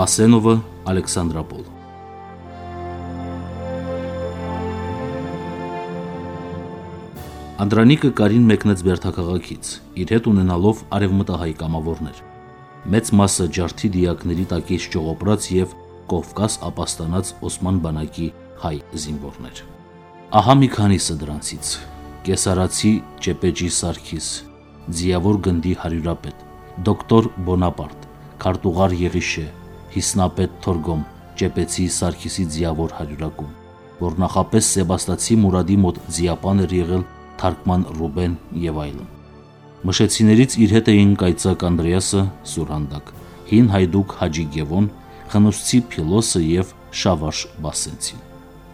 Բասենովը Ալեքսանդրապոլ Անդրանիկը Կարին մեկնեց Բերթաքաղաքից, իր հետ ունենալով արևմտահայ կամավորներ։ Մեծ մասը ջարդի դիակների տակից ճողոպրած եւ Կովկաս ապաստանած Օսման բանակի հայ զինվորներ։ Ահա մի քանիսը դրանցից. Կեսարացի Ճեպեջի Սարգիս, Ձիավոր գնդի հարյուրապետ, դոկտոր Բոնապարտ, Քարտուղար Եղիշե, Հիսնապետ Թորգոմ, Ճեպեցի Սարգիսի ձիավոր հարյուրակում, որ նախապես Սեբաստացի Մուրադի մոտ ձիապան էր եղել թարգման Ռուբեն եւ այլն։ Մշեցիներից իր հետ էին կայծակ Անդրեասը Սուրհանդակ, հին հայդուկ Հաջի Գևոն, խնուսցի Փիլոսը եւ Շավաշ Բասենցին։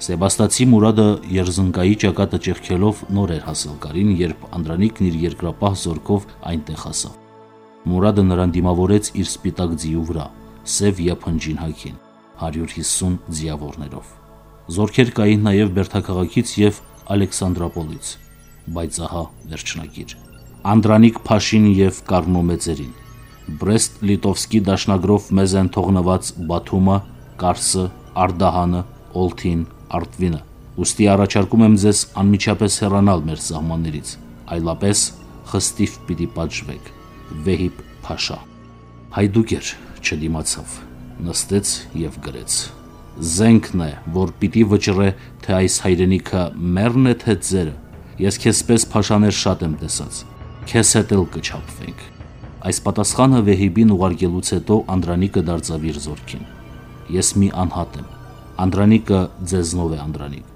Սեբաստացի Մուրադը Երզնկայի ճակատը ճեղքելով նոր էր հասել Կարին, երբ Անդրանիկն իր երկրապահ զորքով այնտեղ հասավ։ Մուրադը նրան դիմավորեց իր սպիտակ ձիու վրա, սև եփնջին հագին 150 ձիավորներով։ Զորքեր կային նաև Բերթաքաղաքից եւ Ալեքսանդրապոլից, բայց ահա վերջնագիր։ Անդրանիկ Փաշին եւ Կարնոմեծերին Բրեստ Լիտովսկի դաշնագրով մեզ են թողնված Բաթումը, Կարսը, Արդահանը, Օլթին, Արտվինը։ Ոստի առաջարկում եմ ձեզ անմիջապես հեռանալ մեր սահմաններից, այլապես խստիվ պիտի պատժվեք։ Վեհիբ Փաշա։ Հայդուկ էր, չդիմացավ նստեց եւ գրեց. Զենքն է որ պիտի վճռե թե այս հայրենիքը մեռն է թե ձերը. ես քեզպես փաշաներ շատ եմ տեսած. քեզ հետ էլ կչափվենք այս պատասխանը վեհիբին ուղարկելուց հետո անդրանիկը դարձավ իր զորքին. Ես մի անհատ եմ. Անդրանիկը ձեզնով է անդրանիկ.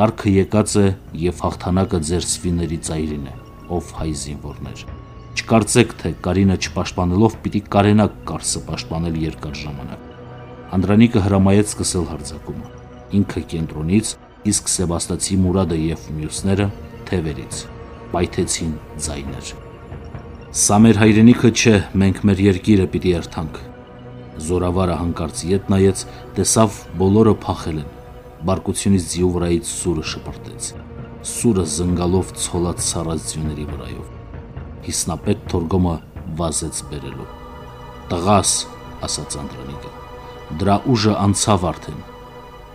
Կարքը եկած է եւ հաղթանակը ձեր սվիների ծայրին է, ով հայ զինվորներ։ Չկարծեք, թե Կարինը չպաշտպանելով պիտի կարենակ Կարսը պաշտպանել երկար ժամանակ։ Անդրանիկը հրամայեց սկսել հարձակումը։ Ինքը կենտրոնից, իսկ Սեբաստացի Մուրադը եւ մյուսները թևերից պայթեցին ձայներ։ Սա մեր հայրենիքը չէ, մենք մեր երկիրը պիտի երթանք։ Զորավարը հանկարծ ետ նայեց, տեսավ բոլորը փախել են։ Բարկությունից ձիու վրայից սուրը շպրտեց։ Սուրը զնգալով ցոլած սառած ձյուների վրայով հիսնապետ Թորգոմը վազեց բերելու։ Տղաս, ասաց Անդրանիկը։ Դրա ուժը անցավ արդեն։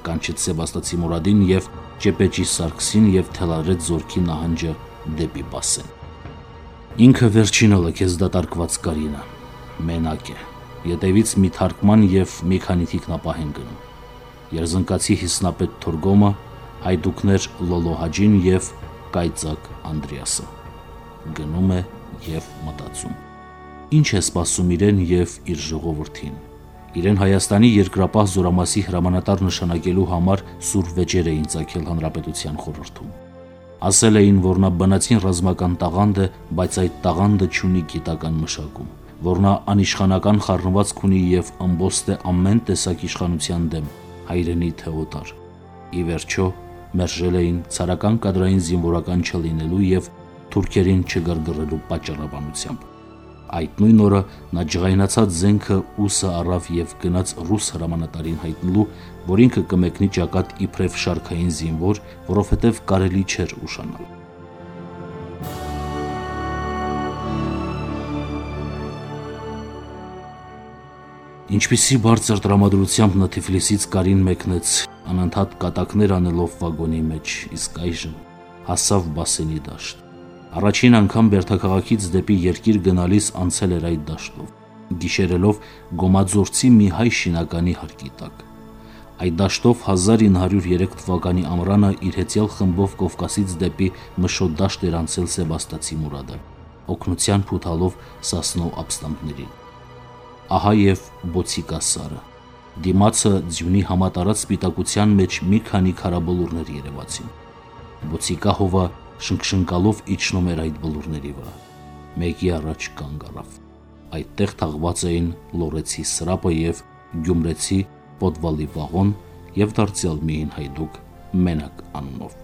Կանչեց Սեբաստացի Մուրադին եւ Ճեպեջի Սարգսին եւ թելարեց զորքի նահանջը դեպի Բասեն։ Ինքը վերջինը լքեց դատարկված Կարինը։ Մենակ է։ Ետևից մի թարգման եւ մի քանի թիկնապահ են գնում։ Երզնկացի հիսնապետ Թորգոմը, հայդուկներ Լոլոհաջին եւ Կայծակ Անդրեասը գնում է եւ մտածում. Ինչ է սպասում իրեն եւ իր ժողովրդին։ Իրեն Հայաստանի երկրապահ զորամասի հրամանատար նշանակելու համար սուր վեճեր էին ցակել հանրապետության խորհրդում։ Ասել էին, որ նա բնացին ռազմական տաղանդ է, բայց այդ տաղանդը չունի գիտական մշակում, որ նա անիշխանական խառնվածք ունի եւ ամբոստ է ամեն տեսակ իշխանության դեմ, հայրենի թեոտար։ Ի վերջո, մերժել էին ցարական կադրային զինվորական չլինելու եւ թուրքերին չգրգռելու պատճառաբանությամբ։ Այդ նույն օրը նա ջղայնացած զենքը ուսը առավ եւ գնաց ռուս հրամանատարին հայտնելու, որ ինքը կմեկնի ճակատ իբրև շարքային զինվոր, որովհետեւ կարելի չէր ուշանալ։ Ինչպիսի բարձր տրամադրությամբ նա Թիֆլիսից Կարին մեկնեց, անընդհատ կատակներ անելով վագոնի մեջ, իսկ այժմ հասավ Բասենի դաշտ։ Առաջին անգամ Բերթաքաղաքից դեպի երկիր գնալիս անցել էր այդ դաշտով, գիշերելով գոմաձորցի մի հայ շինականի հարկի տակ։ Այդ դաշտով 1903 թվականի ամռանը իր հեծյալ խմբով Կովկասից դեպի Մշոտ դաշտ էր անցել Սեբաստացի Մուրադը, օկնության փութալով Սասնո ապստամբներին։ Ահա եւ Բոցիկա սարը։ Դիմացը ձյունի համատարած սպիտակության մեջ մի քանի քարաբոլուրներ երևացին։ Բոցիկա հովը շնկշնկալով իջնում էր այդ բլուրների վրա։ Մեկի առաջ կանգ առավ։ Այդտեղ թաղված էին լորեցի սրապը եւ գյումրեցի պոդվալի վաղոն եւ դարձյալ միին հայդուկ մենակ անունով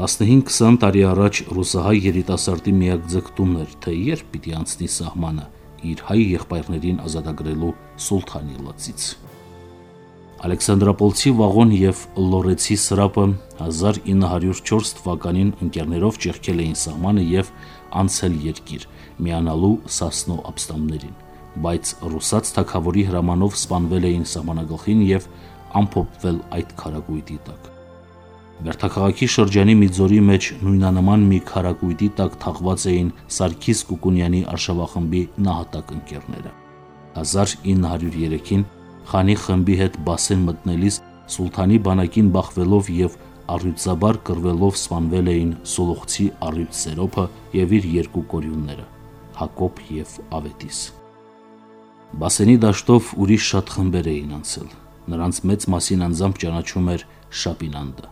15-20 տարի առաջ ռուսահայ երիտասարդի միակ ձգտումն էր, թե երբ պիտի անցնի սահմանը իր հայ եղբայրներին ազատագրելու սուլթանի լացից։ Ալեքսանդրապոլցի վաղոն եւ Լորեցի սրապը 1904 թվականին ընկերներով ճեղքել էին սահմանը եւ անցել երկիր, միանալու Սասնո ապստամբներին, բայց ռուսաց թակավորի հրամանով սպանվել էին սահմանագլխին եւ ամփոփվել այդ քարակույտի տակ։ Վերթաքաղաքի շրջանի մի ձորի մեջ նույնանման մի քարակույտի տակ թաղված էին Սարգիս Կուկունյանի արշավախմբի նահատակ ընկերները։ 1903-ին Խանի խմբի հետ Բասեն մտնելիս Սուլթանի բանակին բախվելով եւ առյուծաբար կրվելով սպանվել էին Սոլոխցի առյուծ Սերոփը եւ իր երկու կորյունները Հակոբ եւ Ավետիս։ Բասենի դաշտով ուրիշ շատ խմբեր էին անցել։ Նրանց մեծ մասին անձամբ ճանաչում էր Շապինանդը։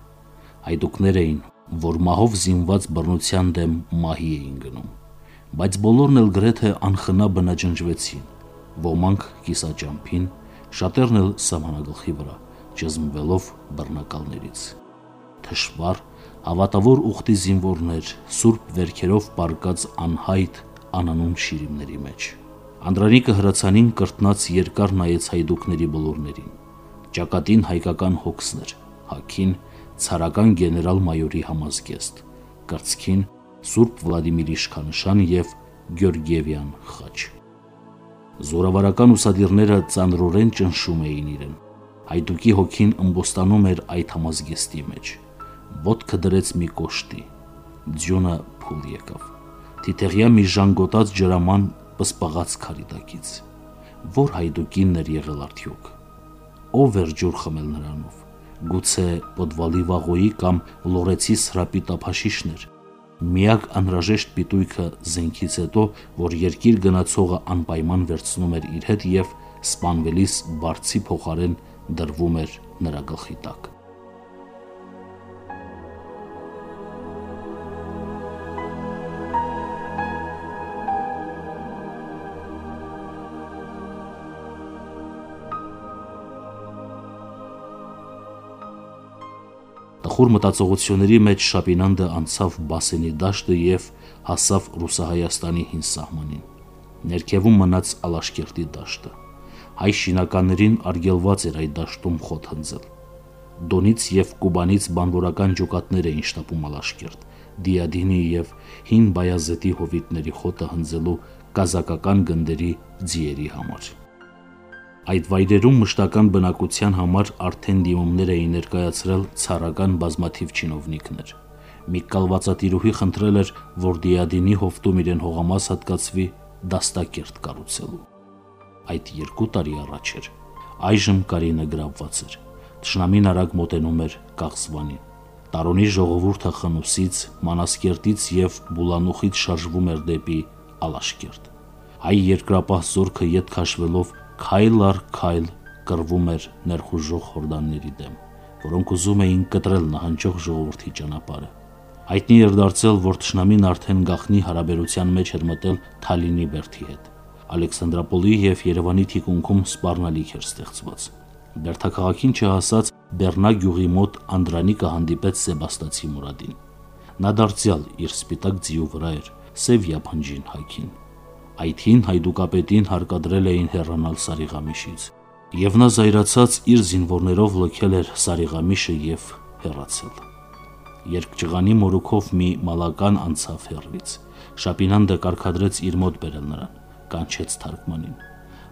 Հայդուկներ էին, որ մահով զինված բռնության դեմ մահի էին գնում։ Բայց բոլորն էլ գրեթե անխնա բնաջնջվեցին։ Ոմանք կիսաճամփին, շատերն էլ սահմանագլխի վրա, ճզմվելով բռնակալներից։ Թշվար, հավատավոր ուխտի զինվորներ, սուրբ վերքերով պարկած անհայտ անանուն շիրիմների մեջ։ Անդրանիկը հրացանին կրտնած երկար նայեց հայդուկների բոլորներին։ Ճակատին հայկական հոգսներ, հակին ցարական գեներալ-մայորի համազգեստ, կրծքին Սուրբ Վլադիմիր իշխանշան եւ Գյորգիևյան խաչ։ Զորավարական ուսադիրները ծանրորեն ճնշում էին իրեն։ Հայդուկի հոգին ըմբոստանում էր այդ համազգեստի մեջ։ Ոտքը դրեց մի կոշտի։ Ձյունը փուլ եկավ։ Թիթեղյա մի ժանգոտած ջրաման պսպաղած քարիտակից։ Որ հայդուկինն էր եղել արդյոք։ Ով էր ջուր խմել նրանով։ Գուցե Պոդվալի վաղոյի կամ Լորեցի սրապի տափաշիշներ միակ անհրաժեշտ պիտույքը զենքից հետո, որ երկիր գնացողը անպայման վերցնում էր իր հետ եւ սպանվելիս բարձի փոխարեն դրվում էր նրա գլխի տակ։ Տխուր մտածողությունների մեջ Շապինանդը անցավ Բասենի դաշտը եւ հասավ Ռուսահայաստանի հին սահմանին։ Ներքևում մնաց Ալաշկերտի դաշտը։ Հայ շինականներին արգելված էր այդ դաշտում խոտ հնձել։ Դոնից եւ Կուբանից բանվորական ջոկատներ էին շտապում Ալաշկերտ, Դիադինի եւ հին Բայազետի հովիտների խոտը հնձելու կազակական գնդերի ձիերի համար։ Այդ վայրերում մշտական բնակության համար արդեն դիմումներ էին ներկայացրել ցարական բազմաթիվ չինովնիկներ։ Մի կալվածատիրուհի խնդրել էր, որ Դիադինի հովտում իրեն հողամաս հատկացվի դաստակերտ կառուցելու։ Այդ երկու տարի առաջ էր։ Այժմ Կարինը գրավված էր։ Տշնամին արագ մոտենում էր Կաղզվանին։ Տարոնի ժողովուրդը խնուսից, Մանասկերտից եւ Բուլանուխից շարժվում էր դեպի Ալաշկերտ։ Հայ երկրապահ զորքը յետ քաշվելով քայլ առ քայլ կռվում էր ներխուժող հորդանների դեմ, որոնք ուզում էին կտրել նահանջող ժողովրդի ճանապարհը։ Հայտնի էր դարձել, որ Թշնամին արդեն գախնի հարաբերության մեջ էր մտել Թալինի Բերթի հետ։ Ալեքսանդրապոլի եւ Երևանի թիկունքում սպառնալիք էր ստեղծված։ Բերթաքաղաքին չհասած Բեռնա գյուղի մոտ Անդրանիկը հանդիպեց Սեբաստացի Մուրադին։ Նա դարձյալ իր սպիտակ ձիու վրա էր, սև յափնջին հայքին Այթին հայդուկապետին հարկադրել էին հեռանալ Սարիղամիշից, եւ նա զայրացած իր զինվորներով լքել էր Սարիղամիշը եւ հեռացել։ Երկճղանի մորուքով մի մալական անցավ հեռվից։ Շապինանդը կարկադրեց իր մոտ բերել նրան, կանչեց թարգմանին։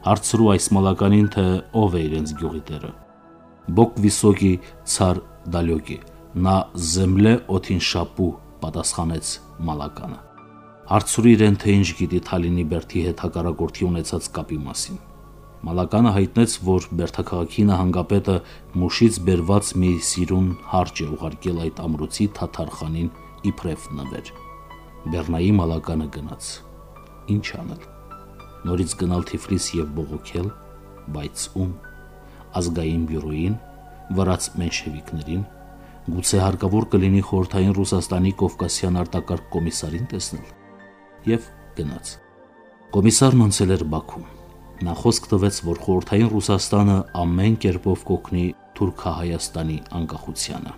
Հարցրու այս մալականին, թե ով է իրենց գյուղի տերը։ Բոկ վիսոգի ցար դալյոկի։ Նա զեմլե օթին շապու պատասխանեց մալականը հարցրու իրեն թե ինչ գիտի Թալինի Բերթի հետ հակառակորդի ունեցած կապի մասին։ Մալականը հայտնեց, որ Բերթաքաղաքի նահանգապետը Մուշից բերված մի սիրուն հարճ է ուղարկել այդ ամրոցի թաթարխանին իբրև նվեր։ Բեռնայի մալականը գնաց։ Ինչ անել։ Նորից գնալ Թիֆլիս եւ բողոքել, բայց ում ազգային բյուրոին, վրաց մենշևիկներին, գուցե հարկավոր կլինի խորթային Ռուսաստանի Կովկասյան արտակարգ կոմիսարին տեսնել եւ գնաց։ Կոմիսարն անցել էր Բաքու։ Նա խոսք տվեց, որ խորհրդային Ռուսաստանը ամեն կերպով կօգնի Թուրքահայաստանի անկախությանը։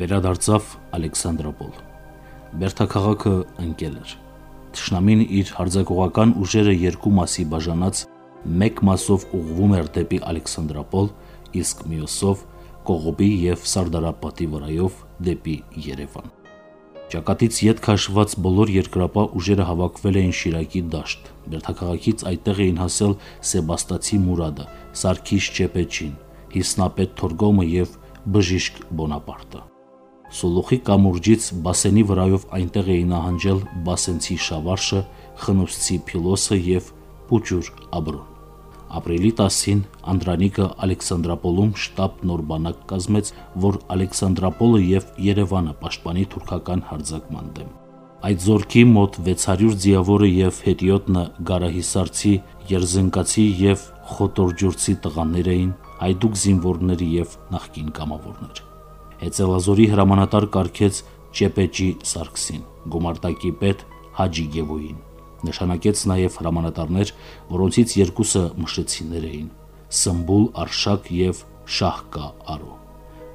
Վերադարձավ Ալեքսանդրոպոլ։ Բերթաքաղաքը ընկել էր։ Տշնամին իր հարձակողական ուժերը երկու մասի բաժանած մեկ մասով ուղղվում էր դեպի Ալեքսանդրոպոլ, իսկ մյուսով Կողոբի եւ Սարդարապատի վրայով դեպի Երևան։ Ճակատից ետ քաշված բոլոր երկրապահ ուժերը հավաքվել էին Շիրակի դաշտ։ Բերթակղակից այդտեղ էին հասել Սեբաստացի Մուրադը, Սարգիս Չեպեչին, Հիսնապետ Թորգոմը եւ Բժիշկ Բոնապարտը։ Սոլոխի կամուրջից Բասենի վրայով այնտեղ էին նահանջել Բասենցի Շավարշը, Խնուսցի Փիլոսը եւ Պուճուր Աբրոն։ Ապրիլի 10-ին Անդրանիկը Ալեքսանդրապոլում շտաբ նոր բանակ կազմեց, որ Ալեքսանդրապոլը եւ Երևանը պաշտպանի թուրքական հարձակման դեմ։ Այդ զորքի մոտ 600 ձիավորը եւ հետիոտնը Գարահիսարցի, Երզնկացի եւ Խոտորջուրցի տղաներ էին, հայդուկ զինվորների եւ նախկին կամավորներ։ Հեծելազորի հրամանատար կարգեց Չեպեջի Սարգսին, գումարտակի պետ Հաջի Գևոյին նշանակեց նաև հրամանատարներ, որոնցից երկուսը մշեցիներ էին՝ Սմբուլ Արշակ եւ Շահկա Արո։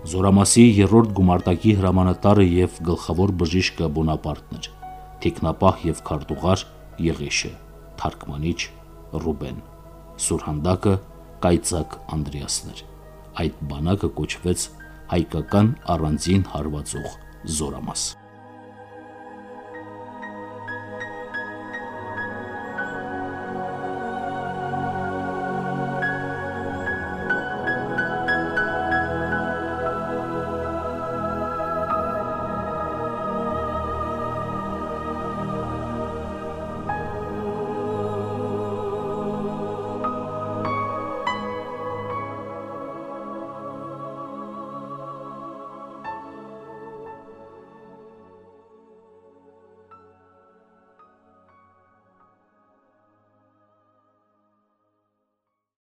Զորամասի երրորդ գումարտակի հրամանատարը եւ գլխավոր բժիշկը Բոնապարտն էր։ Տեխնապահ եւ քարտուղար Եղեշը, թարգմանիչ Ռուբեն։ Սուրհանդակը Կայծակ Անդրեասներ։ Այդ բանակը կոչվեց հայկական առանձին հարվածող զորամաս։